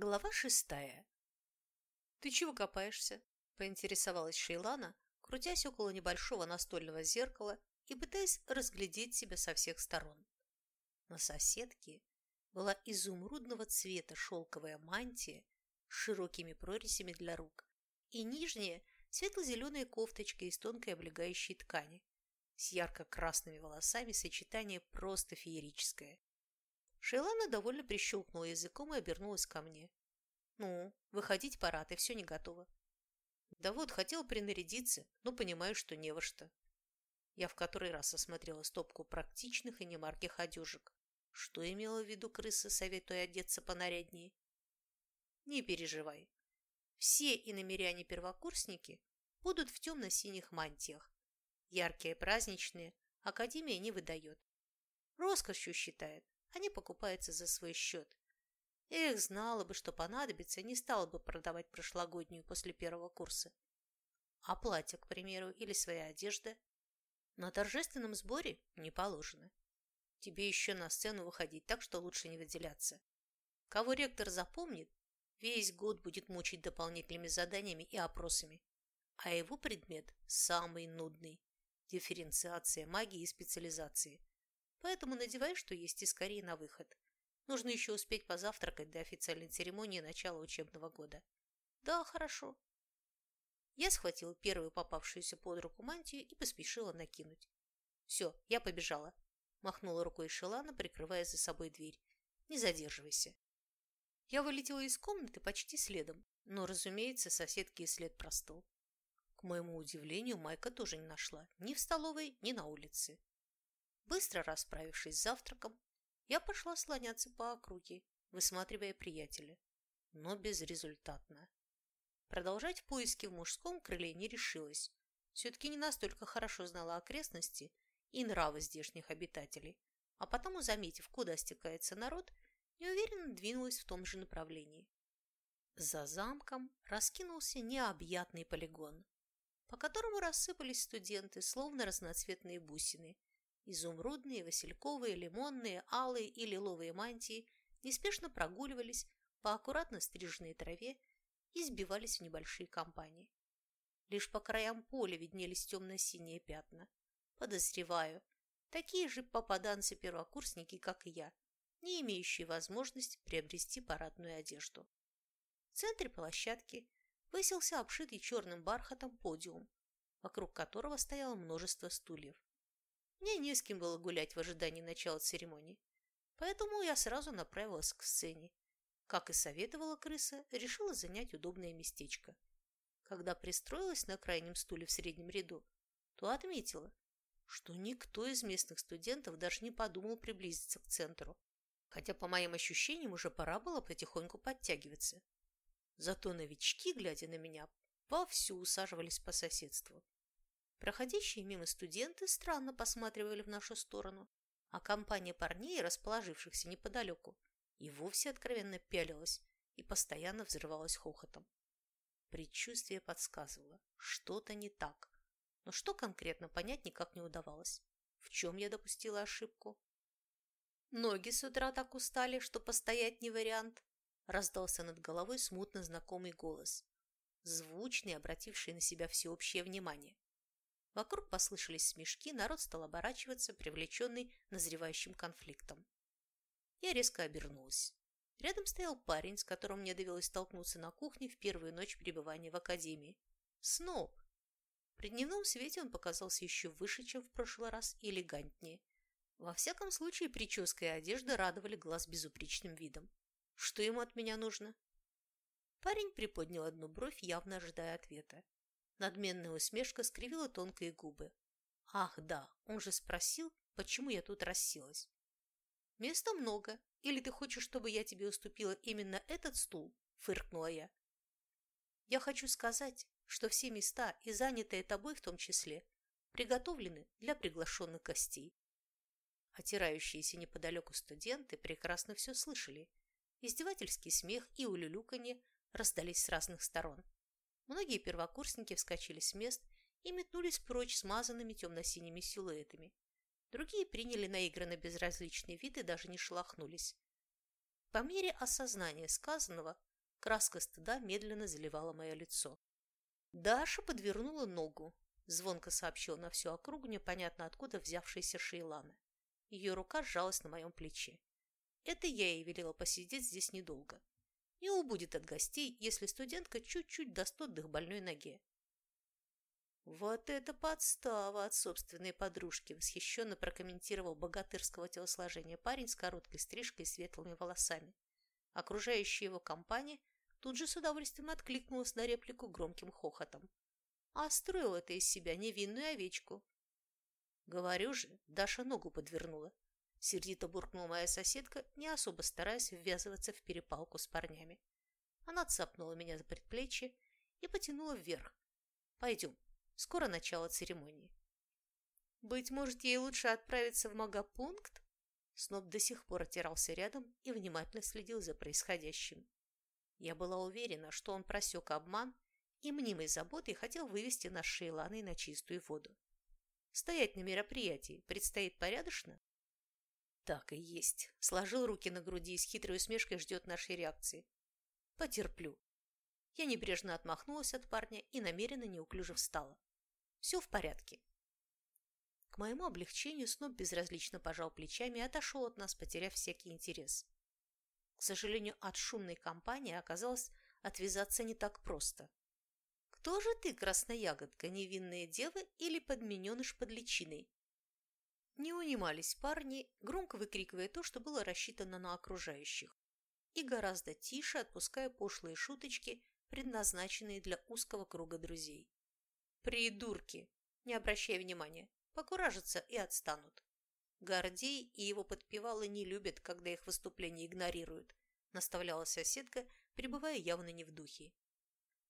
Глава шестая. «Ты чего копаешься?» – поинтересовалась Шейлана, крутясь около небольшого настольного зеркала и пытаясь разглядеть себя со всех сторон. На соседке была изумрудного цвета шелковая мантия с широкими прорезями для рук и нижняя светло-зеленая кофточка из тонкой облегающей ткани с ярко-красными волосами сочетание просто феерическое. Шейлана довольно прищелкнула языком и обернулась ко мне. «Ну, выходить пора, ты все не готова». «Да вот, хотела принарядиться, но понимаю, что не во что». Я в который раз осмотрела стопку практичных и немарких одежек. Что имела в виду крыса, советуя одеться понаряднее? Не переживай. Все иномеряне-первокурсники будут в темно-синих мантиях. Яркие праздничные Академия не выдает. Роскошью считает, они покупаются за свой счет. Эх, знала бы, что понадобится, не стала бы продавать прошлогоднюю после первого курса. А платье, к примеру, или своя одежда? На торжественном сборе не положено. Тебе еще на сцену выходить, так что лучше не выделяться. Кого ректор запомнит, весь год будет мучить дополнительными заданиями и опросами. А его предмет самый нудный – дифференциация магии и специализации. Поэтому надевай, что есть, и скорее на выход. Нужно еще успеть позавтракать до официальной церемонии начала учебного года. Да, хорошо. Я схватила первую попавшуюся под руку мантию и поспешила накинуть. Все, я побежала. Махнула рукой Шелана, прикрывая за собой дверь. Не задерживайся. Я вылетела из комнаты почти следом, но, разумеется, соседки и след простыл. К моему удивлению, Майка тоже не нашла ни в столовой, ни на улице. Быстро расправившись с завтраком, я пошла слоняться по округе, высматривая приятеля, но безрезультатно. Продолжать поиски в мужском крыле не решилась. Все-таки не настолько хорошо знала окрестности и нравы здешних обитателей, а потому, заметив, куда стекается народ, неуверенно двинулась в том же направлении. За замком раскинулся необъятный полигон, по которому рассыпались студенты, словно разноцветные бусины, Изумрудные, васильковые, лимонные, алые и лиловые мантии неспешно прогуливались по аккуратно стриженной траве и сбивались в небольшие компании. Лишь по краям поля виднелись темно-синие пятна. Подозреваю, такие же попаданцы-первокурсники, как и я, не имеющие возможности приобрести парадную одежду. В центре площадки высился обшитый черным бархатом подиум, вокруг которого стояло множество стульев. Мне не с кем было гулять в ожидании начала церемонии, поэтому я сразу направилась к сцене. Как и советовала крыса, решила занять удобное местечко. Когда пристроилась на крайнем стуле в среднем ряду, то отметила, что никто из местных студентов даже не подумал приблизиться к центру, хотя, по моим ощущениям, уже пора было потихоньку подтягиваться. Зато новички, глядя на меня, вовсю усаживались по соседству. Проходящие мимо студенты странно посматривали в нашу сторону, а компания парней, расположившихся неподалеку, и вовсе откровенно пялилась и постоянно взрывалась хохотом. Предчувствие подсказывало, что-то не так, но что конкретно понять никак не удавалось. В чем я допустила ошибку? Ноги с утра так устали, что постоять не вариант, раздался над головой смутно знакомый голос, звучный, обративший на себя всеобщее внимание. Вокруг послышались смешки, народ стал оборачиваться, привлеченный назревающим конфликтом. Я резко обернулась. Рядом стоял парень, с которым мне довелось столкнуться на кухне в первую ночь пребывания в академии. Сноб. При дневном свете он показался еще выше, чем в прошлый раз, и элегантнее. Во всяком случае, прическа и одежда радовали глаз безупречным видом. Что ему от меня нужно? Парень приподнял одну бровь, явно ожидая ответа. Надменная усмешка скривила тонкие губы. Ах, да, он же спросил, почему я тут расселась. Места много. Или ты хочешь, чтобы я тебе уступила именно этот стул? Фыркнула я. Я хочу сказать, что все места, и занятые тобой в том числе, приготовлены для приглашенных гостей. Отирающиеся неподалеку студенты прекрасно все слышали. Издевательский смех и улюлюканье раздались с разных сторон. Многие первокурсники вскочили с мест и метнулись прочь смазанными темно-синими силуэтами. Другие приняли наигранно безразличный вид и даже не шелохнулись. По мере осознания сказанного Краска стыда медленно заливала мое лицо. Даша подвернула ногу, звонко сообщил на всю округу непонятно откуда взявшаяся Шейлана. Ее рука сжалась на моем плече. Это я ей велела посидеть здесь недолго. Не убудет от гостей, если студентка чуть-чуть даст отдых больной ноге. «Вот это подстава от собственной подружки!» восхищенно прокомментировал богатырского телосложения парень с короткой стрижкой и светлыми волосами. Окружающая его компания тут же с удовольствием откликнулась на реплику громким хохотом. А строил это из себя невинную овечку. Говорю же, Даша ногу подвернула. Сердито буркнула моя соседка, не особо стараясь ввязываться в перепалку с парнями. Она цапнула меня за предплечье и потянула вверх. «Пойдем, скоро начало церемонии». «Быть может, ей лучше отправиться в магопункт?» Сноб до сих пор отирался рядом и внимательно следил за происходящим. Я была уверена, что он просек обман и мнимой заботой хотел вывести нас Шейланой на чистую воду. Стоять на мероприятии предстоит порядочно? Так и есть. Сложил руки на груди и с хитрой усмешкой ждет нашей реакции. Потерплю. Я небрежно отмахнулась от парня и намеренно неуклюже встала. Все в порядке. К моему облегчению Сноб безразлично пожал плечами и отошел от нас, потеряв всякий интерес. К сожалению, от шумной компании оказалось отвязаться не так просто. «Кто же ты, красноягодка, невинная дева или подмененыш под личиной?» Не унимались парни, громко выкрикивая то, что было рассчитано на окружающих, и гораздо тише отпуская пошлые шуточки, предназначенные для узкого круга друзей. «Придурки!» Не обращай внимания, покуражатся и отстанут. Гордей и его подпевалы не любят, когда их выступления игнорируют, наставляла соседка, пребывая явно не в духе.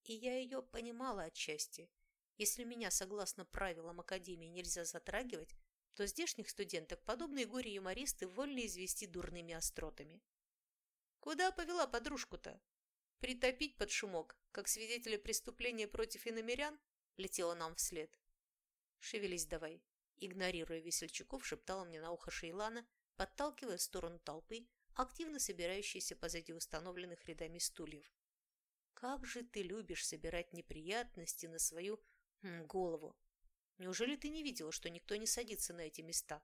И я ее понимала отчасти. Если меня, согласно правилам Академии, нельзя затрагивать, то здешних студенток подобные горе-юмористы вольно извести дурными остротами. Куда повела подружку-то? Притопить под шумок, как свидетеля преступления против иномерян, летела нам вслед. Шевелись давай, Игнорируя весельчаков, шептала мне на ухо Шейлана, подталкивая в сторону толпы, активно собирающейся позади установленных рядами стульев. «Как же ты любишь собирать неприятности на свою м, голову! Неужели ты не видела, что никто не садится на эти места?»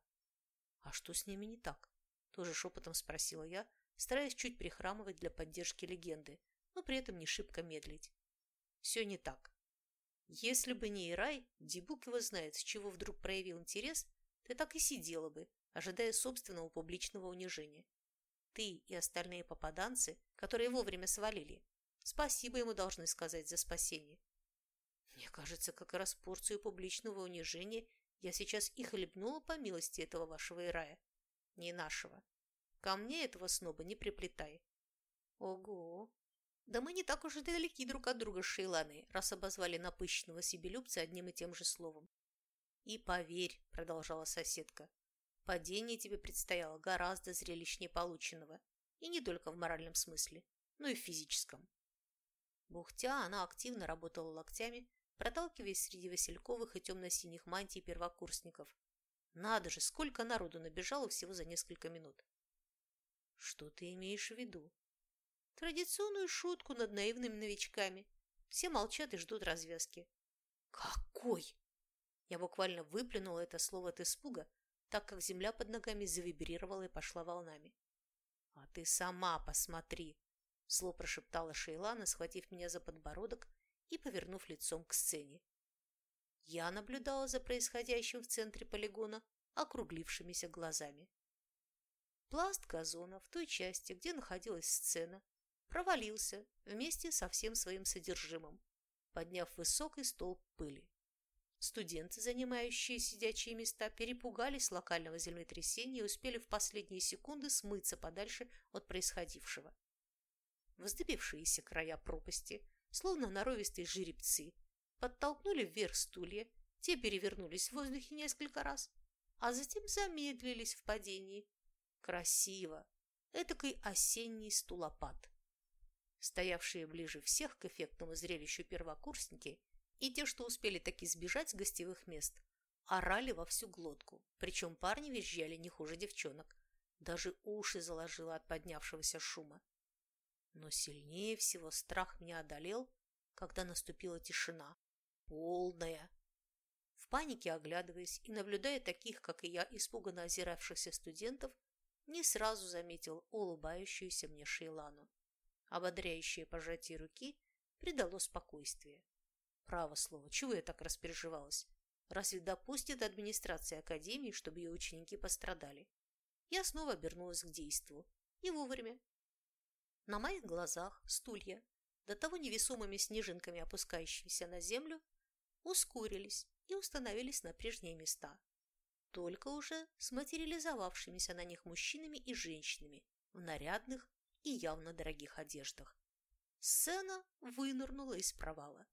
«А что с ними не так?» Тоже шепотом спросила я, стараясь чуть прихрамывать для поддержки легенды, но при этом не шибко медлить. «Все не так. Если бы не Ирай, Дибук его знает, с чего вдруг проявил интерес, ты так и сидела бы, ожидая собственного публичного унижения. Ты и остальные попаданцы, которые вовремя свалили, спасибо ему должны сказать за спасение. Мне кажется, как раз порцию публичного унижения я сейчас и хлебнула по милости этого вашего Ирая. Не нашего. Ко мне этого сноба не приплетай. Ого, да мы не так уж и далеки друг от друга с Шейланой, раз обозвали напыщенного себелюбца одним и тем же словом. И поверь, продолжала соседка, падение тебе предстояло гораздо зрелищнее полученного. И не только в моральном смысле, но и в физическом. Бухтя, она активно работала локтями, проталкиваясь среди васильковых и темно-синих мантий первокурсников. Надо же, сколько народу набежало всего за несколько минут. Что ты имеешь в виду? Традиционную шутку над наивными новичками. Все молчат и ждут развязки. Какой? Я буквально выплюнула это слово от испуга, так как земля под ногами завибрировала и пошла волнами. «А ты сама посмотри!» Зло прошептала Шейлана, схватив меня за подбородок и повернув лицом к сцене. Я наблюдала за происходящим в центре полигона округлившимися глазами. Пласт газона в той части, где находилась сцена, провалился вместе со всем своим содержимым, подняв высокий столб пыли. Студенты, занимающие сидячие места, перепугались локального землетрясения и успели в последние секунды смыться подальше от происходившего. Вздыбившиеся края пропасти, словно норовистые жеребцы, подтолкнули вверх стулья, те перевернулись в воздухе несколько раз, а затем замедлились в падении. Красиво! Этакой осенний стулопад стоявшие ближе всех к эффектному зрелищу первокурсники и те, что успели таки сбежать с гостевых мест, орали во всю глотку, причем парни визжали не хуже девчонок. Даже уши заложило от поднявшегося шума. Но сильнее всего страх меня одолел, когда наступила тишина. Полная. В панике оглядываясь и наблюдая таких, как и я, испуганно озиравшихся студентов, не сразу заметил улыбающуюся мне Шейлану. Ободряющее пожатие руки придало спокойствие. Право слово, чего я так распереживалась? Разве допустит администрация Академии, чтобы ее ученики пострадали? Я снова обернулась к действу. И вовремя. На моих глазах стулья, до того невесомыми снежинками опускающиеся на землю, ускорились и установились на прежние места, только уже с материализовавшимися на них мужчинами и женщинами в нарядных и явно дорогих одеждах. Сцена вынырнула из провала.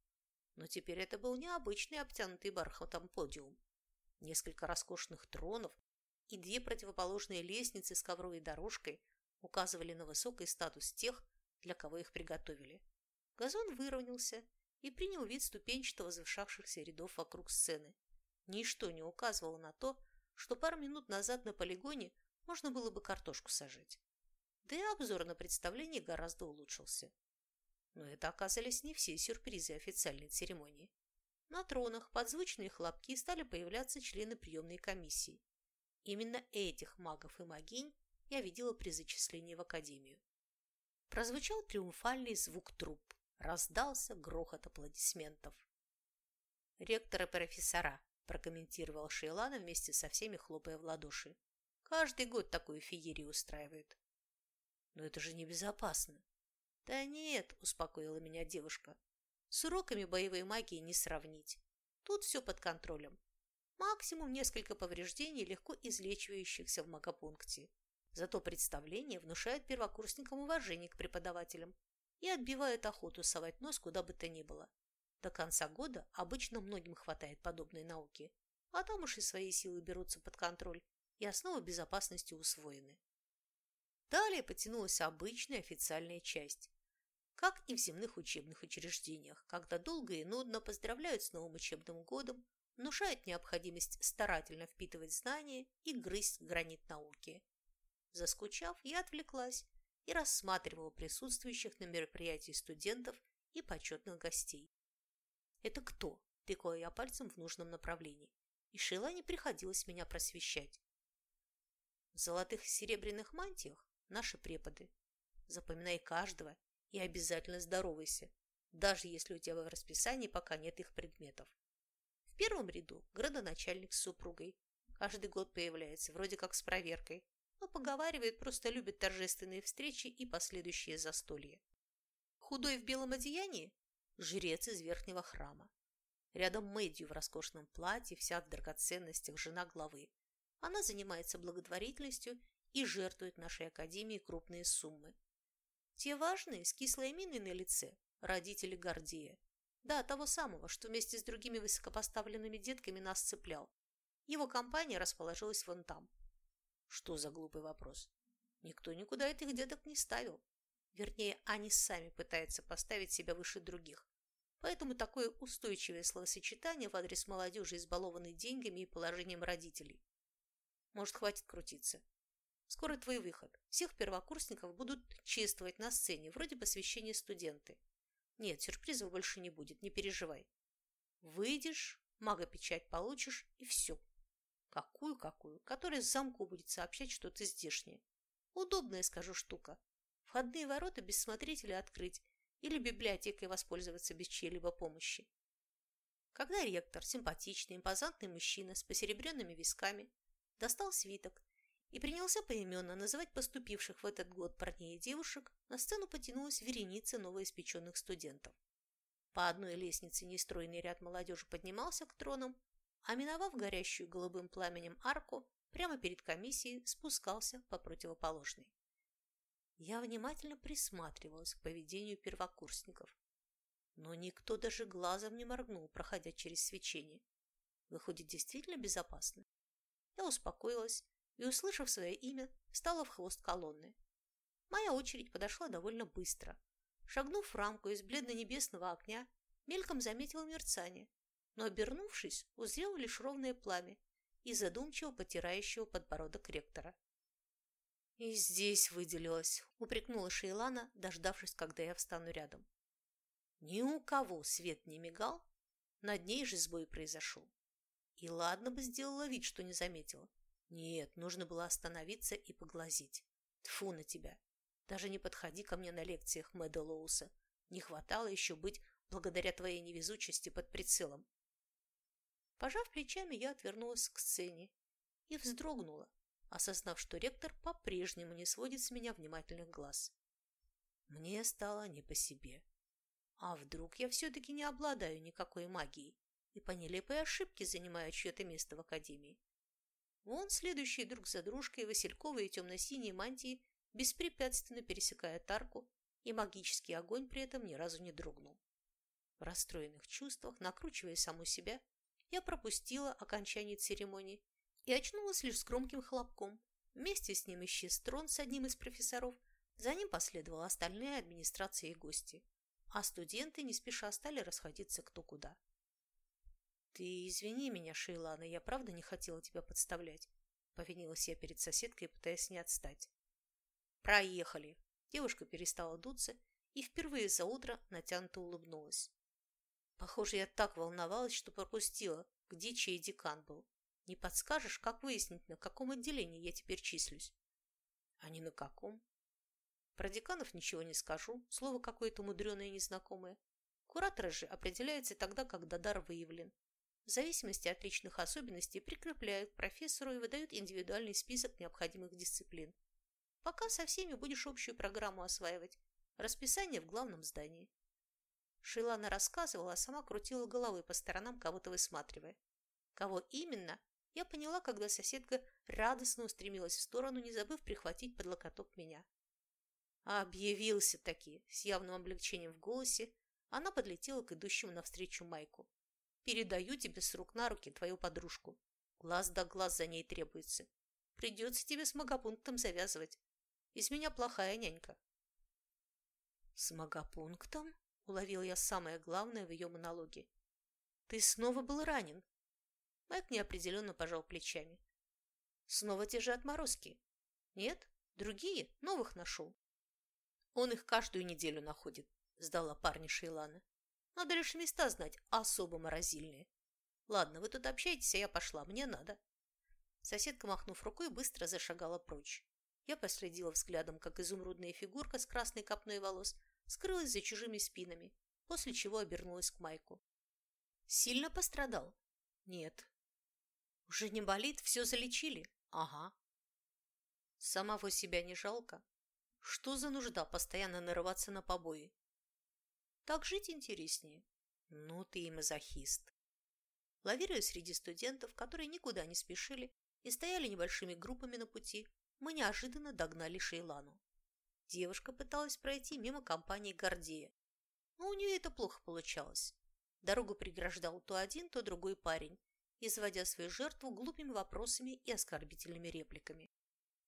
Но теперь это был необычный обтянутый бархатом подиум. Несколько роскошных тронов и две противоположные лестницы с ковровой дорожкой указывали на высокий статус тех, для кого их приготовили. Газон выровнялся и принял вид ступенчато возвышавшихся рядов вокруг сцены. Ничто не указывало на то, что пару минут назад на полигоне можно было бы картошку сажать. Да и обзор на представление гораздо улучшился. Но это оказались не все сюрпризы официальной церемонии. На тронах под звучные хлопки стали появляться члены приемной комиссии. Именно этих магов и магинь я видела при зачислении в академию. Прозвучал триумфальный звук труб. Раздался грохот аплодисментов. «Ректор и профессора», – прокомментировал Шейлана вместе со всеми, хлопая в ладоши. «Каждый год такую феерию устраивают». «Но это же небезопасно». «Да нет», – успокоила меня девушка. «С уроками боевой магии не сравнить. Тут все под контролем. Максимум несколько повреждений, легко излечивающихся в магопункте. Зато представление внушает первокурсникам уважение к преподавателям и отбивает охоту совать нос куда бы то ни было. До конца года обычно многим хватает подобной науки, а там уж и свои силы берутся под контроль, и основы безопасности усвоены. Далее потянулась обычная официальная часть. Как и в земных учебных учреждениях, когда долго и нудно поздравляют с новым учебным годом, внушают необходимость старательно впитывать знания и грызть гранит науки. Заскучав, я отвлеклась и рассматривала присутствующих на мероприятии студентов и почетных гостей. «Это кто?» – тыкала я пальцем в нужном направлении, и Шейла не приходилось меня просвещать. В золотых и серебряных мантиях наши преподы. Запоминай каждого и обязательно здоровайся, даже если у тебя в расписании пока нет их предметов. В первом ряду градоначальник с супругой. Каждый год появляется, вроде как с проверкой, но поговаривает, просто любит торжественные встречи и последующие застолья. Худой в белом одеянии – жрец из верхнего храма. Рядом Мэдью в роскошном платье, вся в драгоценностях, жена главы. Она занимается благотворительностью и жертвует нашей академии крупные суммы. Те важные, с кислой миной на лице, родители Гордея. Да, того самого, что вместе с другими высокопоставленными детками нас цеплял. Его компания расположилась вон там. Что за глупый вопрос? Никто никуда этих деток не ставил. Вернее, они сами пытаются поставить себя выше других. Поэтому такое устойчивое словосочетание в адрес молодежи, избалованной деньгами и положением родителей. Может, хватит крутиться. Скоро твой выход. Всех первокурсников будут чествовать на сцене, вроде посвящения студенты. Нет, сюрпризов больше не будет, не переживай. Выйдешь, мага-печать получишь, и все. Какую-какую? Которая замку будет сообщать что-то здешнее. Удобная, скажу, штука. Входные ворота без смотрителя открыть или библиотекой воспользоваться без чьей-либо помощи. Когда ректор, симпатичный, импозантный мужчина с посеребренными висками, достал свиток и принялся поименно называть поступивших в этот год парней и девушек, на сцену потянулась вереница новоиспеченных студентов. По одной лестнице нестройный ряд молодежи поднимался к тронам, а миновав горящую голубым пламенем арку, прямо перед комиссией спускался по противоположной. Я внимательно присматривалась к поведению первокурсников, но никто даже глазом не моргнул, проходя через свечение. Выходит, действительно безопасно. Я успокоилась и, услышав свое имя, встала в хвост колонны. Моя очередь подошла довольно быстро. Шагнув в рамку из бледно-небесного огня, мельком заметила мерцание, но, обернувшись, узрел лишь ровное пламя и задумчиво потирающего подбородок ректора. И здесь выделилась, упрекнула Шейлана, дождавшись, когда я встану рядом. Ни у кого свет не мигал, над ней же сбой произошел. И ладно бы сделала вид, что не заметила. Нет, нужно было остановиться и поглазить. Тфу на тебя. Даже не подходи ко мне на лекциях Мэда Лоуса. Не хватало еще быть, благодаря твоей невезучести, под прицелом. Пожав плечами, я отвернулась к сцене и вздрогнула, осознав, что ректор по-прежнему не сводит с меня внимательных глаз. Мне стало не по себе. А вдруг я все-таки не обладаю никакой магией и по нелепой ошибке занимаю чье-то место в академии? Вон следующие друг за дружкой васильковые темно-синие мантии беспрепятственно пересекая арку, и магический огонь при этом ни разу не дрогнул. В расстроенных чувствах, накручивая саму себя, я пропустила окончание церемонии и очнулась лишь с громким хлопком. Вместе с ним исчез трон с одним из профессоров, за ним последовала остальная администрация и гости, а студенты не спеша стали расходиться кто куда. «Ты извини меня, Шейлана, я правда не хотела тебя подставлять», — повинилась я перед соседкой, пытаясь не отстать. «Проехали!» Девушка перестала дуться и впервые за утро натянуто улыбнулась. Похоже, я так волновалась, что пропустила, где чей декан был. Не подскажешь, как выяснить, на каком отделении я теперь числюсь? А не на каком? Про деканов ничего не скажу, слово какое-то мудреное и незнакомое. Кураторы же определяются тогда, когда дар выявлен. В зависимости от личных особенностей прикрепляют к профессору и выдают индивидуальный список необходимых дисциплин. Пока со всеми будешь общую программу осваивать. Расписание в главном здании. Шилана рассказывала, а сама крутила головой по сторонам, кого-то высматривая. Кого именно, я поняла, когда соседка радостно устремилась в сторону, не забыв прихватить под локоток меня. Объявился-таки, с явным облегчением в голосе, она подлетела к идущему навстречу Майку. «Передаю тебе с рук на руки твою подружку. Глаз да глаз за ней требуется. Придется тебе с магопунктом завязывать. Из меня плохая нянька». «С магопунктом?» – уловил я самое главное в ее монологе. «Ты снова был ранен?» Майк неопределенно пожал плечами. «Снова те же отморозки?» «Нет, другие, новых нашел». «Он их каждую неделю находит», – сдала парня Шейлана. «Надо лишь места знать, особо морозильные. Ладно, вы тут общаетесь, а я пошла, мне надо». Соседка, махнув рукой, быстро зашагала прочь. Я последила взглядом, как изумрудная фигурка с красной копной волос скрылась за чужими спинами, после чего обернулась к Майку. «Сильно пострадал?» «Нет». «Уже не болит? Все залечили?» «Ага». «Самого себя не жалко?» «Что за нужда постоянно нарываться на побои?» «Так жить интереснее». «Ну ты и мазохист». Лавируя среди студентов, которые никуда не спешили и стояли небольшими группами на пути, мы неожиданно догнали Шейлану. Девушка пыталась пройти мимо компании Гордея, но у нее это плохо получалось. Дорогу преграждал то один, то другой парень, изводя свою жертву глупыми вопросами и оскорбительными репликами.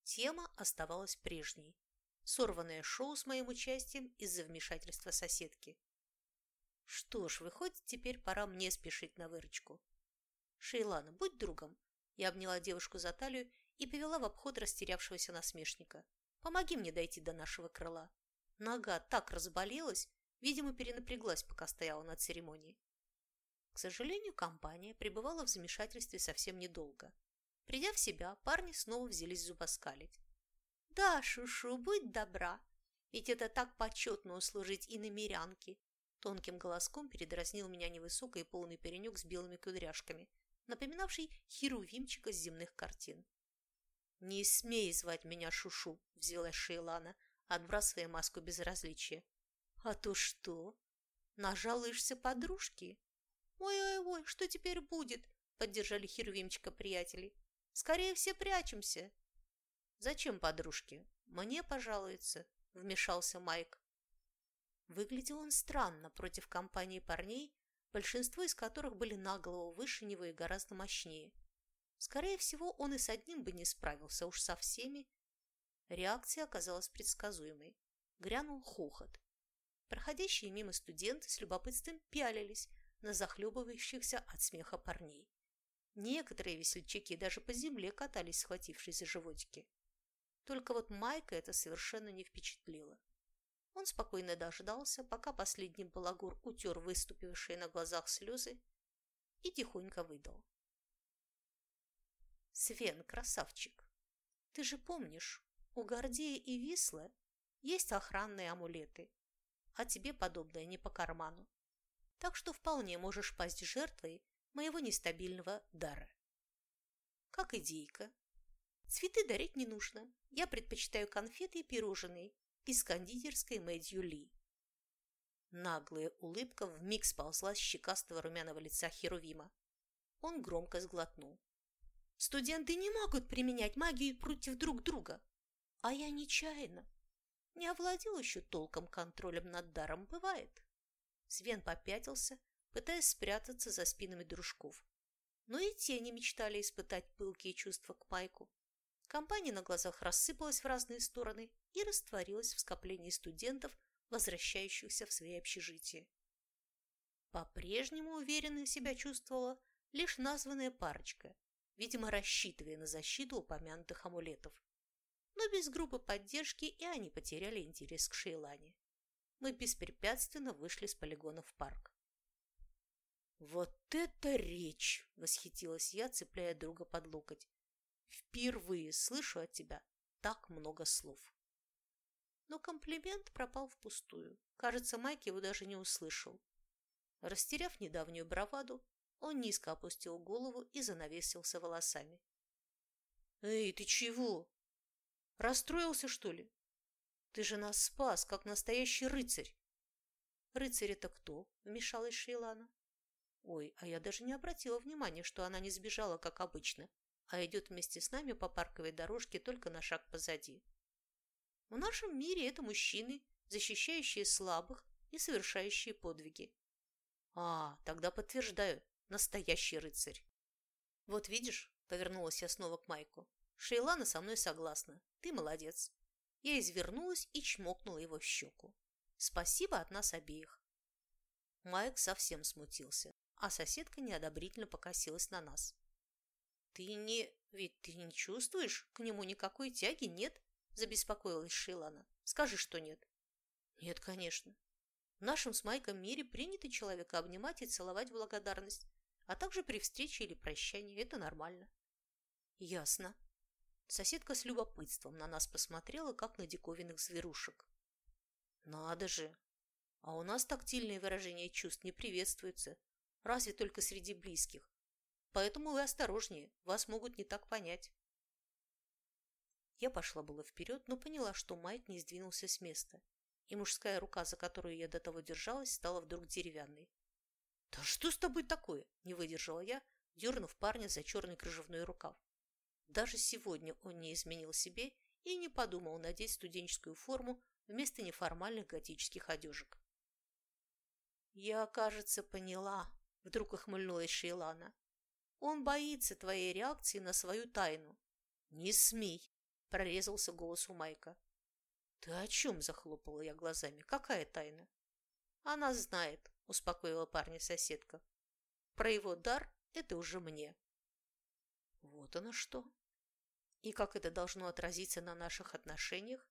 Тема оставалась прежней. Сорванное шоу с моим участием из-за вмешательства соседки. Что ж, выходит, теперь пора мне спешить на выручку. Шейлана, будь другом. Я обняла девушку за талию и повела в обход растерявшегося насмешника. «Помоги мне дойти до нашего крыла». Нога так разболелась, видимо, перенапряглась, пока стояла на церемонии. К сожалению, компания пребывала в замешательстве совсем недолго. Придя в себя, парни снова взялись зубоскалить. «Да, Шушу, будь добра, ведь это так почетно услужить и намерянке!» Тонким голоском передразнил меня невысокий полный паренек с белыми кудряшками, напоминавший херувимчика с земных картин. «Не смей звать меня Шушу», — взялась Шейлана, отбрасывая маску безразличия. «А то что? Нажалуешься подружке?» «Ой-ой-ой, что теперь будет?» — поддержали Херувимчика приятели. «Скорее все прячемся». «Зачем подружке? Мне пожалуется», — вмешался Майк. Выглядел он странно против компании парней, большинство из которых были на голову выше него и гораздо мощнее. Скорее всего, он и с одним бы не справился, уж со всеми. Реакция оказалась предсказуемой. Грянул хохот. Проходящие мимо студенты с любопытством пялились на захлебывающихся от смеха парней. Некоторые весельчаки даже по земле катались, схватившись за животики. Только вот Майка это совершенно не впечатлило. Он спокойно дождался, пока последний балагур утер выступившие на глазах слезы и тихонько выдал. «Свен, красавчик, ты же помнишь, у Гордея и Висла есть охранные амулеты, а тебе подобное не по карману. Так что вполне можешь пасть жертвой моего нестабильного дара. Как идейка. Цветы дарить не нужно. Я предпочитаю конфеты и пирожные из кондитерской Мэдью Ли. Наглая улыбка вмиг сползла с щекастого румяного лица Херувима. Он громко сглотнул. «Студенты не могут применять магию против друг друга. А я нечаянно. Не овладел еще толком контролем над даром, бывает». Свен попятился, пытаясь спрятаться за спинами дружков. Но и те не мечтали испытать пылкие чувства к Майку. Компания на глазах рассыпалась в разные стороны и растворилась в скоплении студентов, возвращающихся в свои общежития. По-прежнему уверенно себя чувствовала лишь названная парочка, видимо, рассчитывая на защиту упомянутых амулетов. Но без группы поддержки и они потеряли интерес к Шейлане. Мы беспрепятственно вышли с полигона в парк. «Вот это речь!» – восхитилась я, цепляя друга под локоть. «Впервые слышу от тебя так много слов». Но комплимент пропал впустую. Кажется, Майк его даже не услышал. Растеряв недавнюю браваду, он низко опустил голову и занавесился волосами. «Эй, ты чего? Расстроился, что ли? Ты же нас спас, как настоящий рыцарь!» «Рыцарь это кто?» – вмешалась Шейлана. Ой, а я даже не обратила внимания, что она не сбежала, как обычно, а идет вместе с нами по парковой дорожке только на шаг позади. В нашем мире это мужчины, защищающие слабых и совершающие подвиги. А, тогда подтверждаю, настоящий рыцарь. Вот видишь, повернулась я снова к Майку. Шейлана со мной согласна. Ты молодец. Я извернулась и чмокнула его в щеку. Спасибо от нас обеих. Майк совсем смутился а соседка неодобрительно покосилась на нас. «Ты не... ведь ты не чувствуешь? К нему никакой тяги нет?» – забеспокоилась Шилана. «Скажи, что нет». «Нет, конечно. В нашем с Майком мире принято человека обнимать и целовать в благодарность, а также при встрече или прощании. Это нормально». «Ясно». Соседка с любопытством на нас посмотрела, как на диковинных зверушек. «Надо же! А у нас тактильные выражения чувств не приветствуются разве только среди близких. Поэтому вы осторожнее, вас могут не так понять. Я пошла было вперед, но поняла, что Майк не сдвинулся с места, и мужская рука, за которую я до того держалась, стала вдруг деревянной. «Да что с тобой такое?» – не выдержала я, дернув парня за черный кружевной рукав. Даже сегодня он не изменил себе и не подумал надеть студенческую форму вместо неформальных готических одежек. «Я, кажется, поняла», Вдруг охмыльнулась Шейлана. Он боится твоей реакции на свою тайну. Не смей, прорезался голос у Майка. Ты о чем? Захлопала я глазами. Какая тайна? Она знает, успокоила парня соседка. Про его дар это уже мне. Вот оно что. И как это должно отразиться на наших отношениях?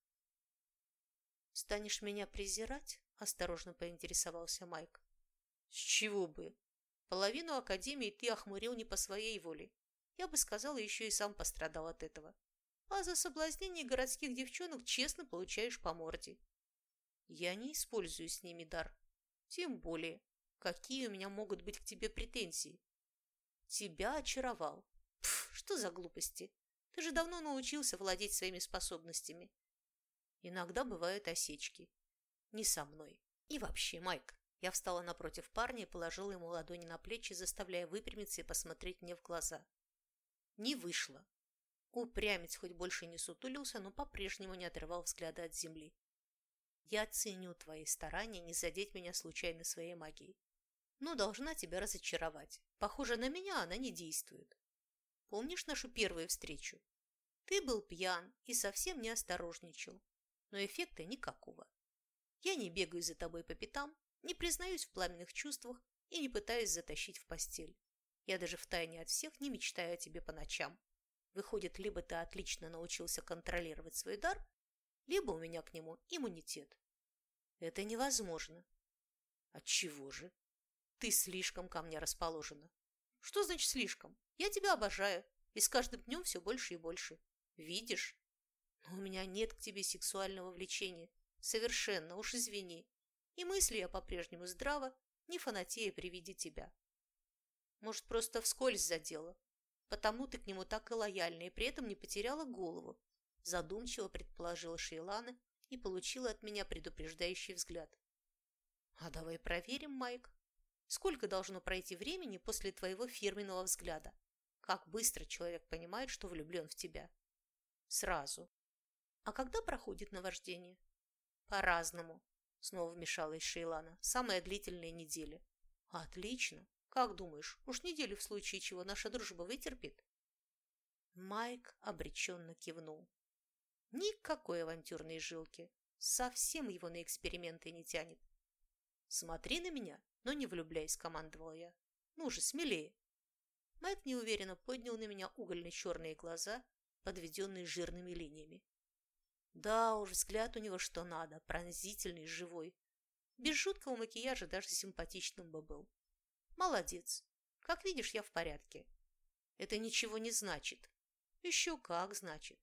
«Станешь меня презирать?» – осторожно поинтересовался Майк. «С чего бы? Половину академии ты охмурил не по своей воле. Я бы сказала, еще и сам пострадал от этого. А за соблазнение городских девчонок честно получаешь по морде. Я не использую с ними дар. Тем более, какие у меня могут быть к тебе претензии? Тебя очаровал. Пф, что за глупости? Ты же давно научился владеть своими способностями. Иногда бывают осечки. Не со мной. И вообще, Майк, я встала напротив парня и положила ему ладони на плечи, заставляя выпрямиться и посмотреть мне в глаза. Не вышло. Упрямец хоть больше не сутулился, но по-прежнему не отрывал взгляда от земли. Я ценю твои старания не задеть меня случайно своей магией. Но должна тебя разочаровать. Похоже, на меня она не действует. Помнишь нашу первую встречу? Ты был пьян и совсем не осторожничал, но эффекта никакого. Я не бегаю за тобой по пятам, не признаюсь в пламенных чувствах и не пытаюсь затащить в постель. Я даже втайне от всех не мечтаю о тебе по ночам. Выходит, либо ты отлично научился контролировать свой дар, либо у меня к нему иммунитет. Это невозможно. Отчего же? Ты слишком ко мне расположена. Что значит слишком? Я тебя обожаю, и с каждым днем все больше и больше. Видишь? Но у меня нет к тебе сексуального влечения. Совершенно, уж извини. И мысли я по-прежнему здраво, не фанатея при виде тебя. Может, просто вскользь задела, потому ты к нему так и лояльна, и при этом не потеряла голову, задумчиво предположила Шейлана и получила от меня предупреждающий взгляд. А давай проверим, Майк. Сколько должно пройти времени после твоего фирменного взгляда? Как быстро человек понимает, что влюблен в тебя? Сразу. А когда проходит наваждение? По-разному. Снова вмешалась Шейлана. Самая длительная неделя. Отлично. Как думаешь, уж неделю в случае чего наша дружба вытерпит? Майк обреченно кивнул. Никакой авантюрной жилки. Совсем его на эксперименты не тянет. Смотри на меня, но не влюбляйся, командовала я. Ну же, смелее. Майк неуверенно поднял на меня угольно-черные глаза, подведенные жирными линиями. Да уж, взгляд у него что надо, пронзительный, живой. Без жуткого макияжа даже симпатичным бы был. Молодец. Как видишь, я в порядке. Это ничего не значит. Еще как значит.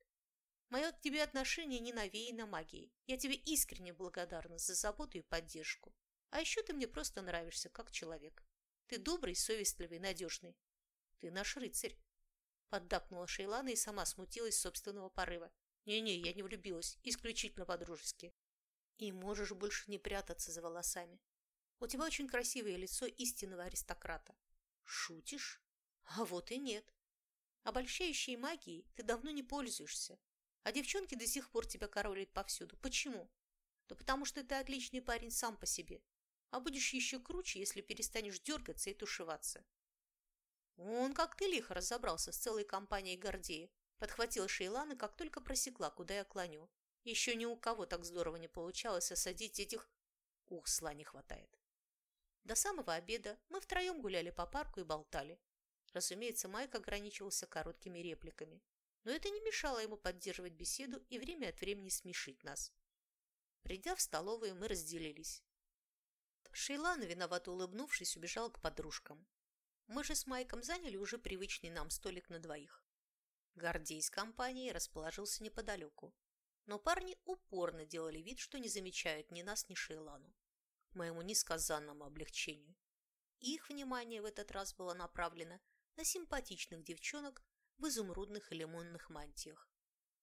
Мое к тебе отношение не навеяно магией. Я тебе искренне благодарна за заботу и поддержку. А еще ты мне просто нравишься как человек. Ты добрый, совестливый, надежный. Ты наш рыцарь. Поддакнула Шейлана и сама смутилась собственного порыва. Не-не, я не влюбилась, исключительно по-дружески. И можешь больше не прятаться за волосами. У тебя очень красивое лицо истинного аристократа. Шутишь? А вот и нет. Обольщающей магией ты давно не пользуешься, а девчонки до сих пор тебя королят повсюду. Почему? Да потому что ты отличный парень сам по себе, а будешь еще круче, если перестанешь дергаться и тушеваться. Он, как ты лихо разобрался с целой компанией Гордея, подхватила Шейлана, как только просекла, куда я клоню. Еще ни у кого так здорово не получалось осадить этих... Ух, сла не хватает. До самого обеда мы втроем гуляли по парку и болтали. Разумеется, Майк ограничивался короткими репликами, но это не мешало ему поддерживать беседу и время от времени смешить нас. Придя в столовую, мы разделились. Шейлана, виновато улыбнувшись, убежала к подружкам. Мы же с Майком заняли уже привычный нам столик на двоих. Гордей с компанией расположился неподалеку, но парни упорно делали вид, что не замечают ни нас, ни Шейлану. Моему несказанному облегчению. Их внимание в этот раз было направлено на симпатичных девчонок в изумрудных и лимонных мантиях.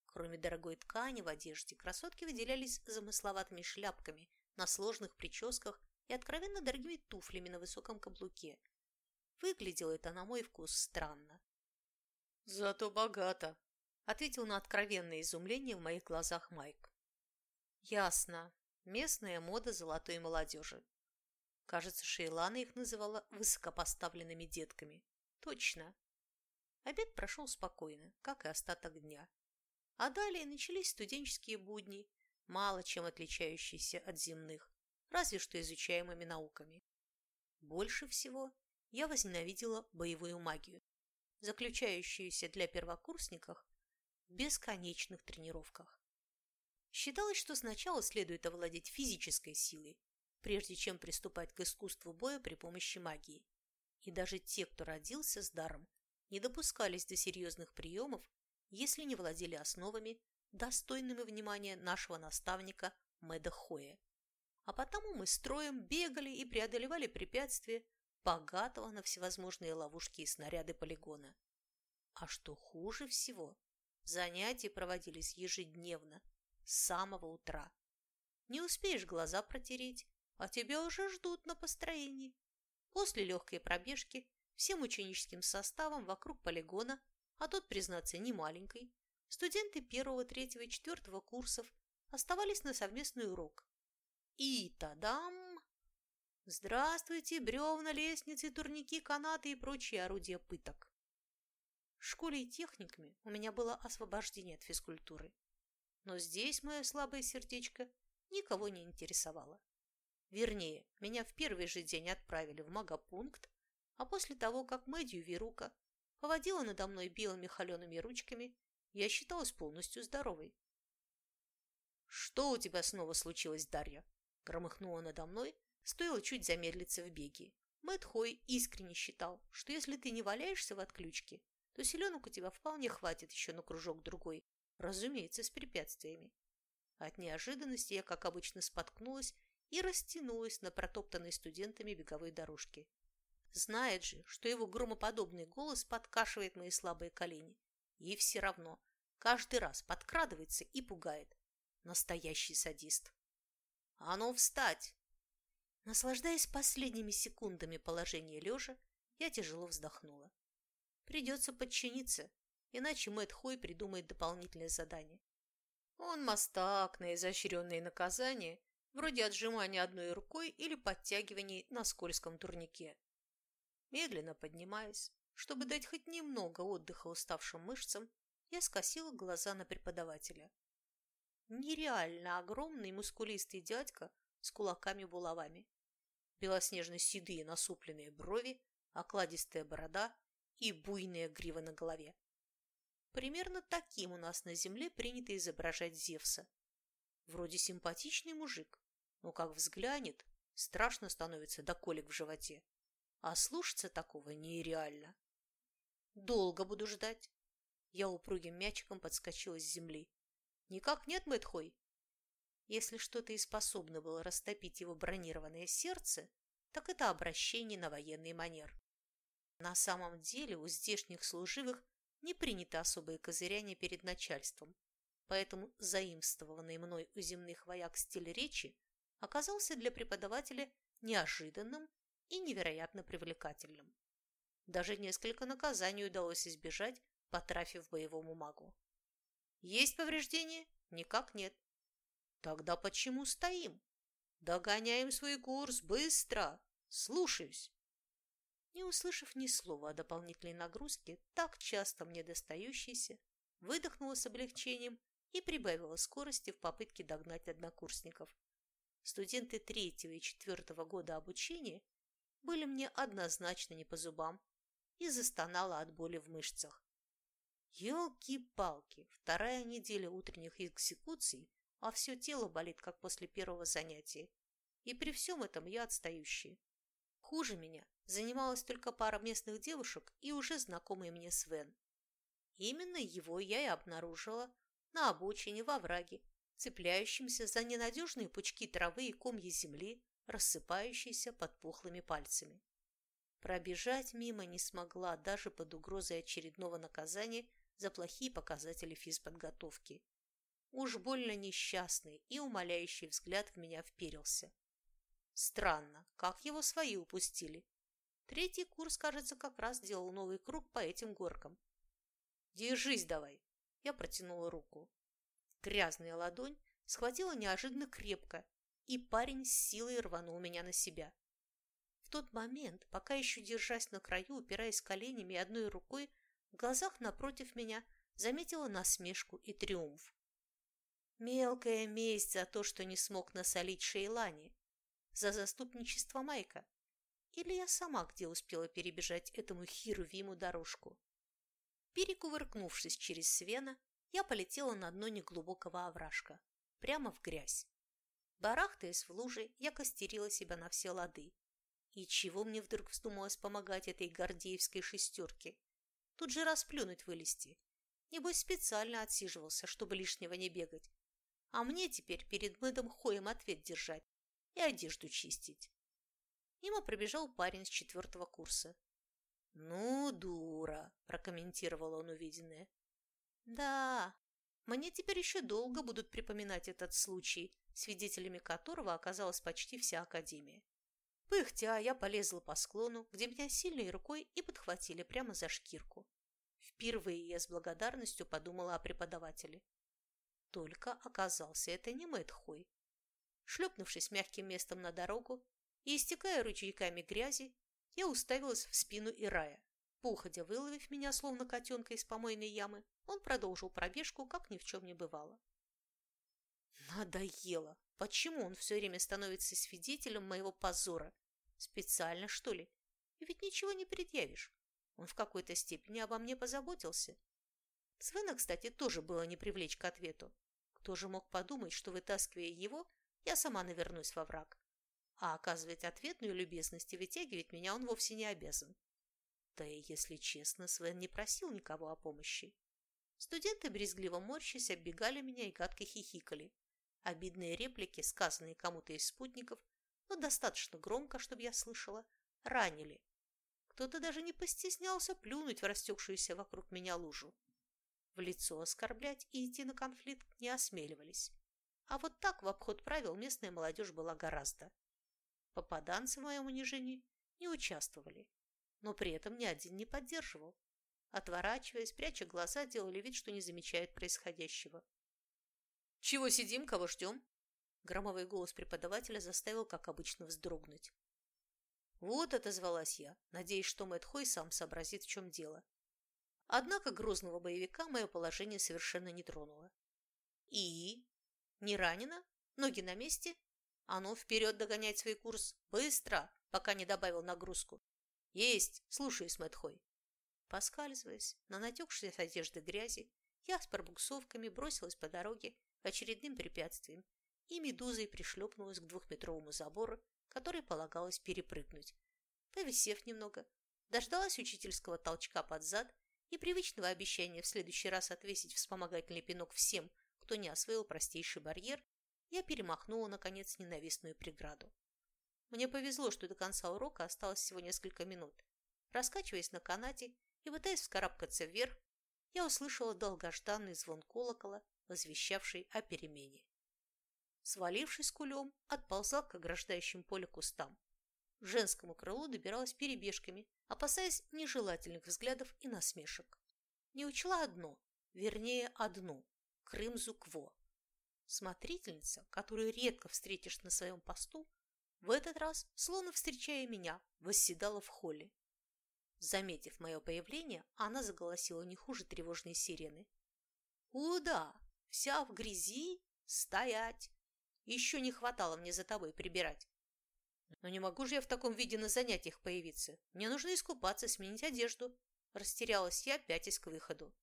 Кроме дорогой ткани в одежде, красотки выделялись замысловатыми шляпками на сложных прическах и откровенно дорогими туфлями на высоком каблуке. Выглядело это, на мой вкус, странно. «Зато богато», — ответил на откровенное изумление в моих глазах Майк. «Ясно. Местная мода золотой молодежи. Кажется, Шейлана их называла высокопоставленными детками. Точно. Обед прошел спокойно, как и остаток дня. А далее начались студенческие будни, мало чем отличающиеся от земных разве что изучаемыми науками. Больше всего я возненавидела боевую магию, заключающуюся для первокурсников в бесконечных тренировках. Считалось, что сначала следует овладеть физической силой, прежде чем приступать к искусству боя при помощи магии. И даже те, кто родился с даром, не допускались до серьезных приемов, если не владели основами, достойными внимания нашего наставника Мэда Хоя а потому мы строем бегали и преодолевали препятствия богатого на всевозможные ловушки и снаряды полигона. А что хуже всего, занятия проводились ежедневно, с самого утра. Не успеешь глаза протереть, а тебя уже ждут на построении. После легкой пробежки всем ученическим составом вокруг полигона, а тот, признаться, не маленький, студенты первого, третьего и четвертого курсов оставались на совместный урок, и тадам! Здравствуйте, бревна, лестницы, турники, канаты и прочие орудия пыток. В школе и техникуме у меня было освобождение от физкультуры. Но здесь мое слабое сердечко никого не интересовало. Вернее, меня в первый же день отправили в магопункт, а после того, как Мэдью Верука поводила надо мной белыми холеными ручками, я считалась полностью здоровой. «Что у тебя снова случилось, Дарья?» громыхнула надо мной, стоило чуть замедлиться в беге. Мэтт Хой искренне считал, что если ты не валяешься в отключке, то селенок у тебя вполне хватит еще на кружок-другой, разумеется, с препятствиями. От неожиданности я, как обычно, споткнулась и растянулась на протоптанной студентами беговой дорожке. Знает же, что его громоподобный голос подкашивает мои слабые колени. И все равно, каждый раз подкрадывается и пугает. Настоящий садист. «А ну, встать!» Наслаждаясь последними секундами положения лежа, я тяжело вздохнула. Придется подчиниться, иначе Мэтт Хой придумает дополнительное задание. Он мастак на изощренные наказания, вроде отжимания одной рукой или подтягиваний на скользком турнике. Медленно поднимаясь, чтобы дать хоть немного отдыха уставшим мышцам, я скосила глаза на преподавателя. Нереально огромный мускулистый дядька с кулаками-булавами. Белоснежно-седые насупленные брови, окладистая борода и буйная грива на голове. Примерно таким у нас на земле принято изображать Зевса. Вроде симпатичный мужик, но как взглянет, страшно становится до колик в животе. А слушаться такого нереально. Долго буду ждать. Я упругим мячиком подскочила с земли. Никак нет, Мэтхой. Если что-то и способно было растопить его бронированное сердце, так это обращение на военный манер. На самом деле у здешних служивых не принято особое козыряние перед начальством, поэтому заимствованный мной у земных вояк стиль речи оказался для преподавателя неожиданным и невероятно привлекательным. Даже несколько наказаний удалось избежать, потрафив боевому магу. Есть повреждения? Никак нет. Тогда почему стоим? Догоняем свой курс быстро. Слушаюсь. Не услышав ни слова о дополнительной нагрузке, так часто мне достающейся, выдохнула с облегчением и прибавила скорости в попытке догнать однокурсников. Студенты третьего и четвертого года обучения были мне однозначно не по зубам и застонала от боли в мышцах. Елки-палки, вторая неделя утренних экзекуций, а все тело болит, как после первого занятия. И при всем этом я отстающая. Хуже меня занималась только пара местных девушек и уже знакомый мне Свен. Именно его я и обнаружила на обочине во враге, цепляющимся за ненадежные пучки травы и комья земли, рассыпающиеся под пухлыми пальцами. Пробежать мимо не смогла даже под угрозой очередного наказания за плохие показатели физподготовки. Уж больно несчастный и умоляющий взгляд в меня вперился. Странно, как его свои упустили. Третий курс, кажется, как раз делал новый круг по этим горкам. «Держись давай!» Я протянула руку. Грязная ладонь схватила неожиданно крепко, и парень с силой рванул меня на себя. В тот момент, пока еще держась на краю, упираясь коленями и одной рукой, в глазах напротив меня заметила насмешку и триумф. Мелкая месть за то, что не смог насолить Шейлане, за заступничество Майка. Или я сама где успела перебежать этому хиру Виму дорожку? Перекувыркнувшись через Свена, я полетела на дно неглубокого овражка, прямо в грязь. Барахтаясь в луже, я костерила себя на все лады. И чего мне вдруг вздумалось помогать этой гордеевской шестерке? Тут же расплюнуть вылезти. Небось, специально отсиживался, чтобы лишнего не бегать. А мне теперь перед Мэдом Хоем ответ держать и одежду чистить. Мимо пробежал парень с четвертого курса. «Ну, дура!» – прокомментировал он увиденное. «Да, мне теперь еще долго будут припоминать этот случай, свидетелями которого оказалась почти вся Академия. Пыхтя, я полезла по склону, где меня сильной рукой и подхватили прямо за шкирку. Впервые я с благодарностью подумала о преподавателе. Только оказался это не Мэтт Хой. Шлепнувшись мягким местом на дорогу и истекая ручейками грязи, я уставилась в спину Ирая. Походя выловив меня, словно котенка из помойной ямы, он продолжил пробежку, как ни в чем не бывало. Надоело. Почему он все время становится свидетелем моего позора? Специально, что ли? И ведь ничего не предъявишь. Он в какой-то степени обо мне позаботился. Свена, кстати, тоже было не привлечь к ответу. Кто же мог подумать, что, вытаскивая его, я сама навернусь во враг? А оказывать ответную любезность и вытягивать меня он вовсе не обязан. Да и, если честно, Свен не просил никого о помощи. Студенты, брезгливо морщись, оббегали меня и гадко хихикали. Обидные реплики, сказанные кому-то из спутников, но достаточно громко, чтобы я слышала, ранили. Кто-то даже не постеснялся плюнуть в растекшуюся вокруг меня лужу. В лицо оскорблять и идти на конфликт не осмеливались. А вот так в обход правил местная молодежь была гораздо. Попаданцы в моем унижении не участвовали, но при этом ни один не поддерживал. Отворачиваясь, пряча глаза, делали вид, что не замечают происходящего. «Чего сидим, кого ждем?» Громовой голос преподавателя заставил, как обычно, вздрогнуть. «Вот», — отозвалась я, надеясь, что Мэтт Хой сам сообразит, в чем дело. Однако грозного боевика мое положение совершенно не тронуло. «И? Не ранено? Ноги на месте? А ну, вперед догонять свой курс! Быстро!» пока не добавил нагрузку. «Есть! Слушаюсь, Мэтт Хой!» Поскальзываясь на натекшей с одежды грязи, я с пробуксовками бросилась по дороге очередным препятствиям и медузой пришлепнулась к двухметровому забору, который полагалось перепрыгнуть. Повисев немного, дождалась учительского толчка под зад и привычного обещания в следующий раз отвесить вспомогательный пинок всем, кто не освоил простейший барьер, я перемахнула, наконец, ненавистную преграду. Мне повезло, что до конца урока осталось всего несколько минут. Раскачиваясь на канате и пытаясь вскарабкаться вверх, я услышала долгожданный звон колокола, возвещавший о перемене. Свалившись кулем, отползла к ограждающим поле кустам. К женскому крылу добиралась перебежками, опасаясь нежелательных взглядов и насмешек. Не учла одно, вернее одну – Крым-Зукво. Смотрительница, которую редко встретишь на своем посту, в этот раз, словно встречая меня, восседала в холле. Заметив мое появление, она заголосила не хуже тревожной сирены. «Куда? Вся в грязи? Стоять! Еще не хватало мне за тобой прибирать. Но не могу же я в таком виде на занятиях появиться. Мне нужно искупаться, сменить одежду. Растерялась я, пятясь к выходу.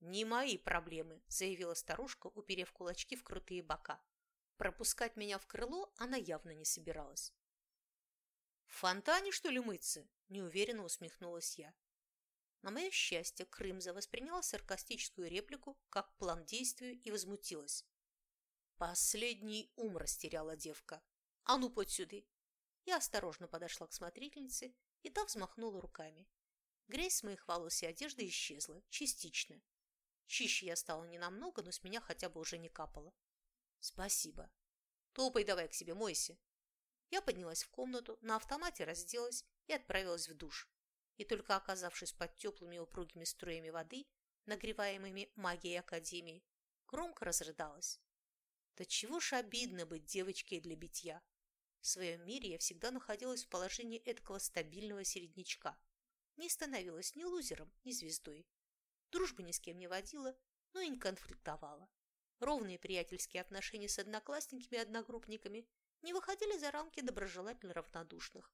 «Не мои проблемы», – заявила старушка, уперев кулачки в крутые бока. Пропускать меня в крыло она явно не собиралась. «В фонтане, что ли, мыться?» – неуверенно усмехнулась я. На мое счастье, Крымза восприняла саркастическую реплику как план действию и возмутилась. Последний ум растеряла девка. А ну, подь сюды! Я осторожно подошла к смотрительнице, и та взмахнула руками. Грязь с моих волос и одежды исчезла, частично. Чище я стала не намного, но с меня хотя бы уже не капало. Спасибо. Топай давай к себе, мойся. Я поднялась в комнату, на автомате разделась и отправилась в душ. И только оказавшись под теплыми упругими струями воды, нагреваемыми магией Академии, громко разрыдалась. Да чего ж обидно быть девочкой для битья. В своем мире я всегда находилась в положении эткого стабильного середнячка. Не становилась ни лузером, ни звездой. Дружбы ни с кем не водила, но и не конфликтовала. Ровные приятельские отношения с одноклассниками и одногруппниками не выходили за рамки доброжелательно равнодушных.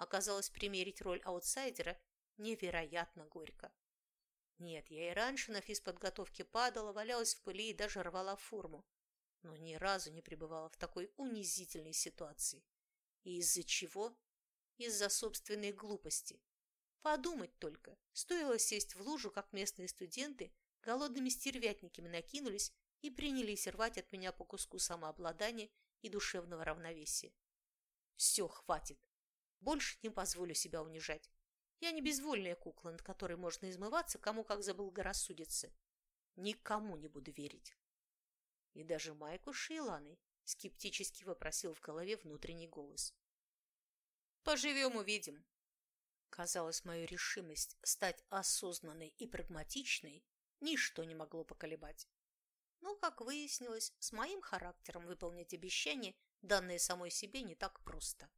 Оказалось, примерить роль аутсайдера невероятно горько. Нет, я и раньше на физподготовке падала, валялась в пыли и даже рвала форму, но ни разу не пребывала в такой унизительной ситуации. И из-за чего? Из-за собственной глупости. Подумать только, стоило сесть в лужу, как местные студенты голодными стервятниками накинулись и принялись рвать от меня по куску самообладания и душевного равновесия. Все, хватит. Больше не позволю себя унижать. Я не безвольная кукла, над которой можно измываться, кому как заблагорассудится. Никому не буду верить. И даже Майку с Шейланой скептически вопросил в голове внутренний голос. «Поживем – увидим». Казалось, мою решимость стать осознанной и прагматичной ничто не могло поколебать. Но, как выяснилось, с моим характером выполнить обещание, данное самой себе, не так просто.